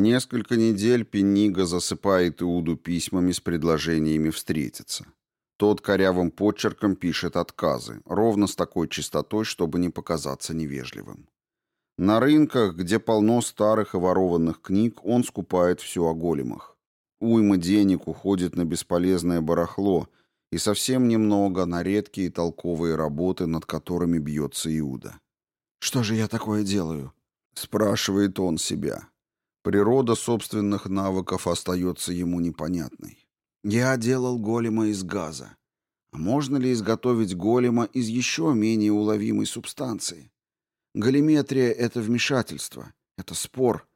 Несколько недель Пенига засыпает Иуду письмами с предложениями встретиться. Тот корявым почерком пишет отказы, ровно с такой чистотой, чтобы не показаться невежливым. На рынках, где полно старых и ворованных книг, он скупает все о големах. Уйма денег уходит на бесполезное барахло и совсем немного на редкие толковые работы, над которыми бьется Иуда. «Что же я такое делаю?» — спрашивает он себя. Природа собственных навыков остается ему непонятной. Я делал голема из газа. А можно ли изготовить голема из еще менее уловимой субстанции? Галиметрия — это вмешательство, это спор.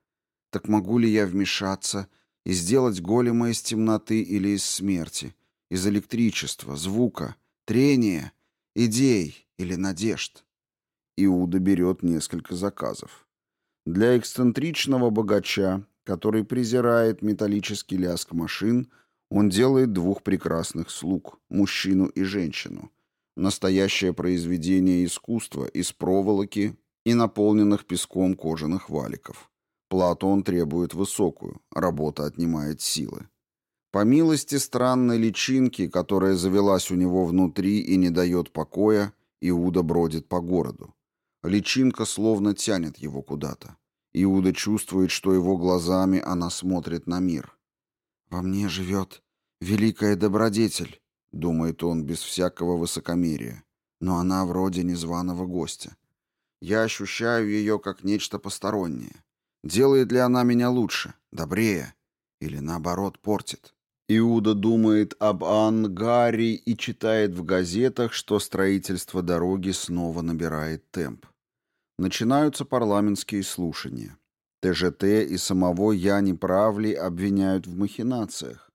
Так могу ли я вмешаться и сделать голема из темноты или из смерти, из электричества, звука, трения, идей или надежд? Иуда берет несколько заказов. Для эксцентричного богача, который презирает металлический лязг машин — он делает двух прекрасных слуг, мужчину и женщину. Настоящее произведение искусства из проволоки и наполненных песком кожаных валиков. Плату он требует высокую, работа отнимает силы. По милости странной личинки, которая завелась у него внутри и не дает покоя, Иуда бродит по городу. Личинка словно тянет его куда-то. Иуда чувствует, что его глазами она смотрит на мир. «Во мне живет великая добродетель», — думает он без всякого высокомерия, но она вроде незваного гостя. Я ощущаю ее как нечто постороннее. Делает ли она меня лучше, добрее или, наоборот, портит? Иуда думает об Ангаре и читает в газетах, что строительство дороги снова набирает темп. Начинаются парламентские слушания. ТЖТ и самого Яни Правли обвиняют в махинациях.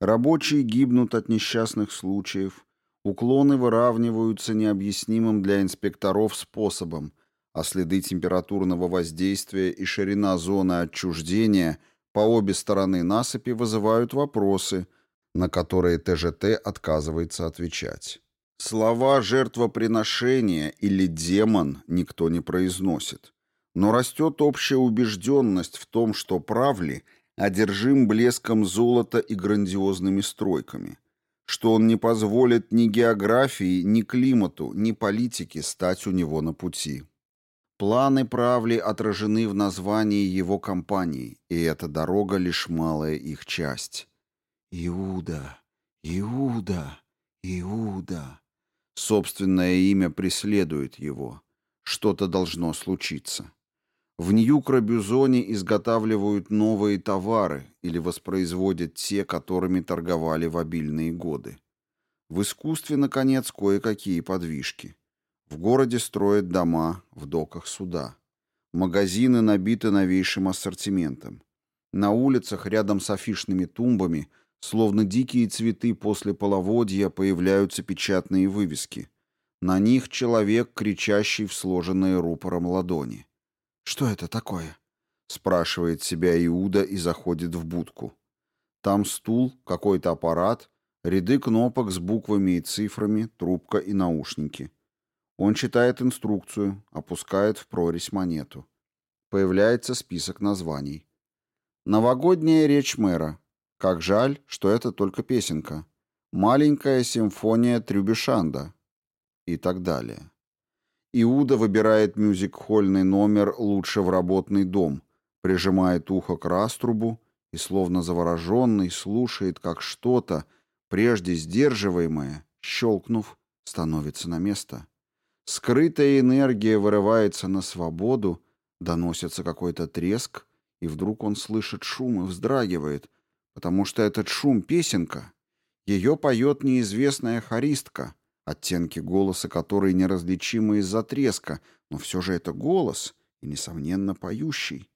Рабочие гибнут от несчастных случаев, уклоны выравниваются необъяснимым для инспекторов способом, а следы температурного воздействия и ширина зоны отчуждения по обе стороны насыпи вызывают вопросы, на которые ТЖТ отказывается отвечать. Слова «жертвоприношение» или «демон» никто не произносит. Но растет общая убежденность в том, что Правли одержим блеском золота и грандиозными стройками, что он не позволит ни географии, ни климату, ни политике стать у него на пути. Планы Правли отражены в названии его компании, и эта дорога лишь малая их часть. Иуда, Иуда, Иуда. Собственное имя преследует его. Что-то должно случиться. В Нью-Крабюзоне изготавливают новые товары или воспроизводят те, которыми торговали в обильные годы. В искусстве, наконец, кое-какие подвижки. В городе строят дома, в доках суда. Магазины набиты новейшим ассортиментом. На улицах рядом с афишными тумбами, словно дикие цветы после половодья, появляются печатные вывески. На них человек, кричащий в сложенные рупором ладони. «Что это такое?» — спрашивает себя Иуда и заходит в будку. Там стул, какой-то аппарат, ряды кнопок с буквами и цифрами, трубка и наушники. Он читает инструкцию, опускает в прорезь монету. Появляется список названий. Новогодняя речь мэра. Как жаль, что это только песенка. Маленькая симфония Трюбешанда. И так далее. Иуда выбирает мюзик-хольный номер «Лучше в работный дом», прижимает ухо к раструбу и, словно завороженный, слушает, как что-то, прежде сдерживаемое, щелкнув, становится на место. Скрытая энергия вырывается на свободу, доносится какой-то треск, и вдруг он слышит шум и вздрагивает, потому что этот шум — песенка. Ее поет неизвестная хористка — оттенки голоса которой неразличимы из-за треска, но все же это голос и, несомненно, поющий.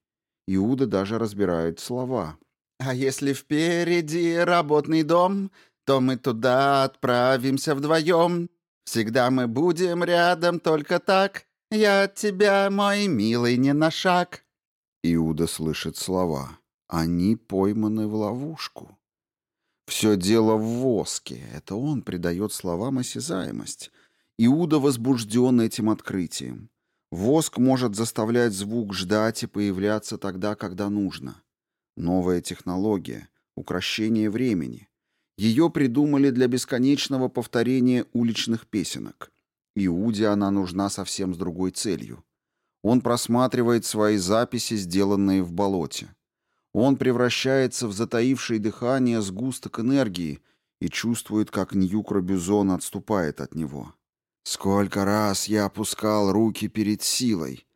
Иуда даже разбирает слова. «А если впереди работный дом, то мы туда отправимся вдвоем. Всегда мы будем рядом только так. Я от тебя, мой милый, не на шаг». Иуда слышит слова. Они пойманы в ловушку. Все дело в воске. Это он придает словам осязаемость. Иуда возбужден этим открытием. Воск может заставлять звук ждать и появляться тогда, когда нужно. Новая технология, укращение времени. Ее придумали для бесконечного повторения уличных песенок. Иуде она нужна совсем с другой целью. Он просматривает свои записи, сделанные в болоте. Он превращается в затаившее дыхание сгусток энергии и чувствует, как Ньюк Робюзон отступает от него. «Сколько раз я опускал руки перед силой!»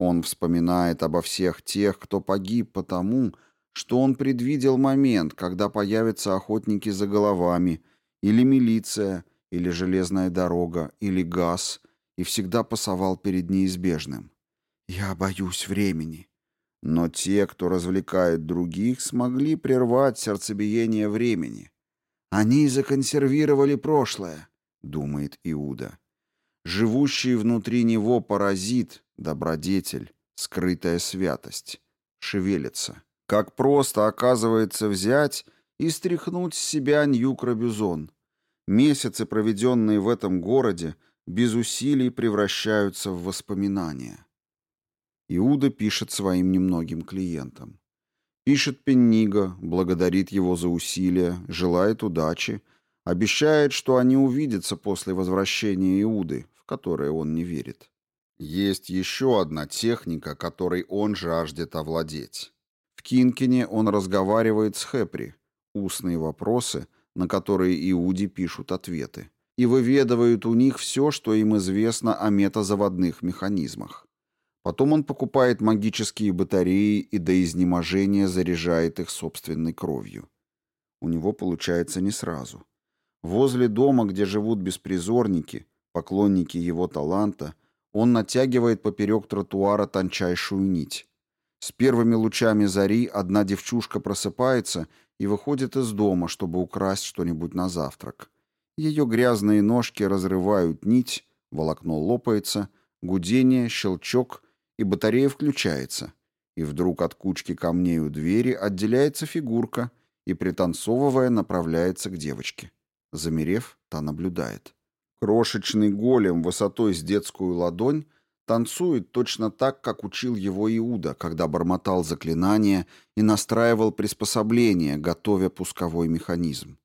Он вспоминает обо всех тех, кто погиб потому, что он предвидел момент, когда появятся охотники за головами, или милиция, или железная дорога, или газ, и всегда пасовал перед неизбежным. «Я боюсь времени». Но те, кто развлекает других, смогли прервать сердцебиение времени. «Они законсервировали прошлое», — думает Иуда. Живущий внутри него паразит, добродетель, скрытая святость, шевелится. Как просто, оказывается, взять и стряхнуть с себя Ньюк-Робюзон. Месяцы, проведенные в этом городе, без усилий превращаются в воспоминания. Иуда пишет своим немногим клиентам. Пишет Пеннига, благодарит его за усилия, желает удачи, обещает, что они увидятся после возвращения Иуды, в которое он не верит. Есть еще одна техника, которой он жаждет овладеть. В Кинкине он разговаривает с Хепри, устные вопросы, на которые Иуди пишут ответы, и выведывают у них все, что им известно о метазаводных механизмах. Потом он покупает магические батареи и до изнеможения заряжает их собственной кровью. У него получается не сразу. Возле дома, где живут беспризорники, поклонники его таланта, он натягивает поперек тротуара тончайшую нить. С первыми лучами зари одна девчушка просыпается и выходит из дома, чтобы украсть что-нибудь на завтрак. Ее грязные ножки разрывают нить, волокно лопается, гудение, щелчок, и батарея включается. И вдруг от кучки камней у двери отделяется фигурка и, пританцовывая, направляется к девочке. Замерев, та наблюдает. Крошечный голем высотой с детскую ладонь Танцует точно так, как учил его Иуда, когда бормотал заклинания и настраивал приспособление, готовя пусковой механизм.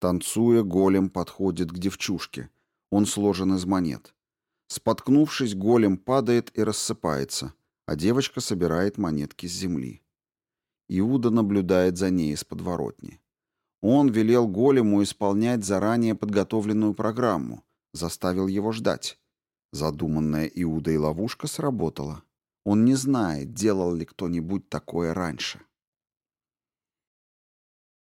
Танцуя, голем подходит к девчушке. Он сложен из монет. Споткнувшись, голем падает и рассыпается, а девочка собирает монетки с земли. Иуда наблюдает за ней из подворотни. Он велел голему исполнять заранее подготовленную программу, заставил его ждать. Задуманная Иудой ловушка сработала. Он не знает, делал ли кто-нибудь такое раньше.